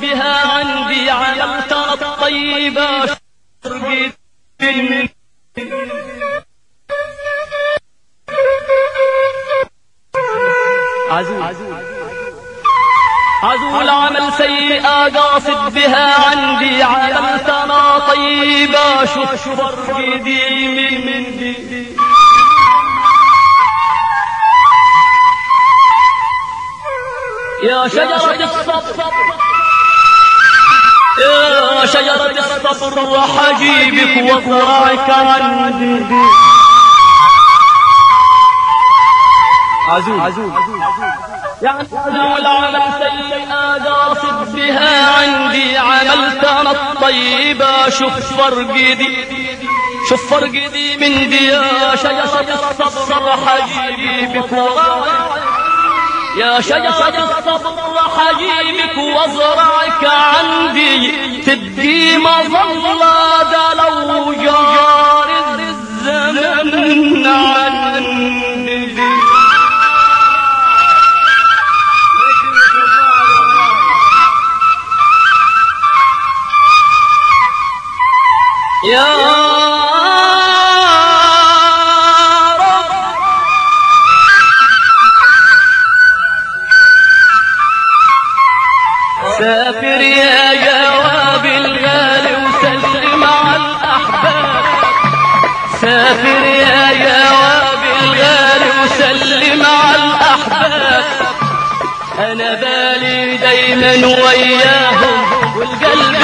بها عندي عملت الطيبة. عزوز. عزو العمل سيئة قاصد بها عندي عملت أنا طيبة شوف فرقدي من دي يا شجرة الصبر. يا شجرة الصبر راح اجيبك واقرعك عندي عزوز. عزوز. يعني العمل سيئة قاصد بها عندي. عملت أنا الطيبة شوف فرقدي. شوف فرقدي من دي يا شجرة الصبر راح اجيبك واقرعك يا شجرة الصبر حجيبك وازرعك عندي تدي مظلة لو جار الزمن عندي. يا سافر يا جواب الغالي وسلم على الأحباب. سافر يا جواب الغالي وسلم على الأحباب. أنا بالي دايما وياهم والقلب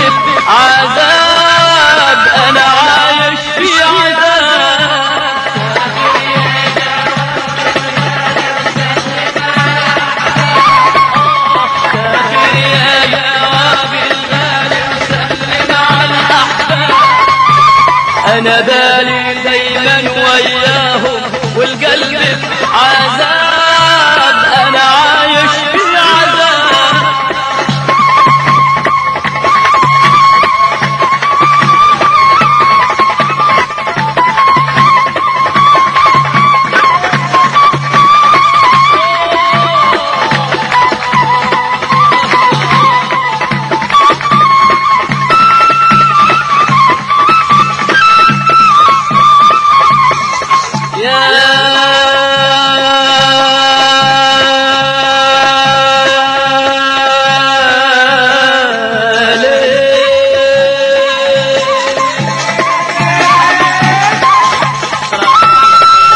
أنا بالي دايما وياهم والقلب عذاب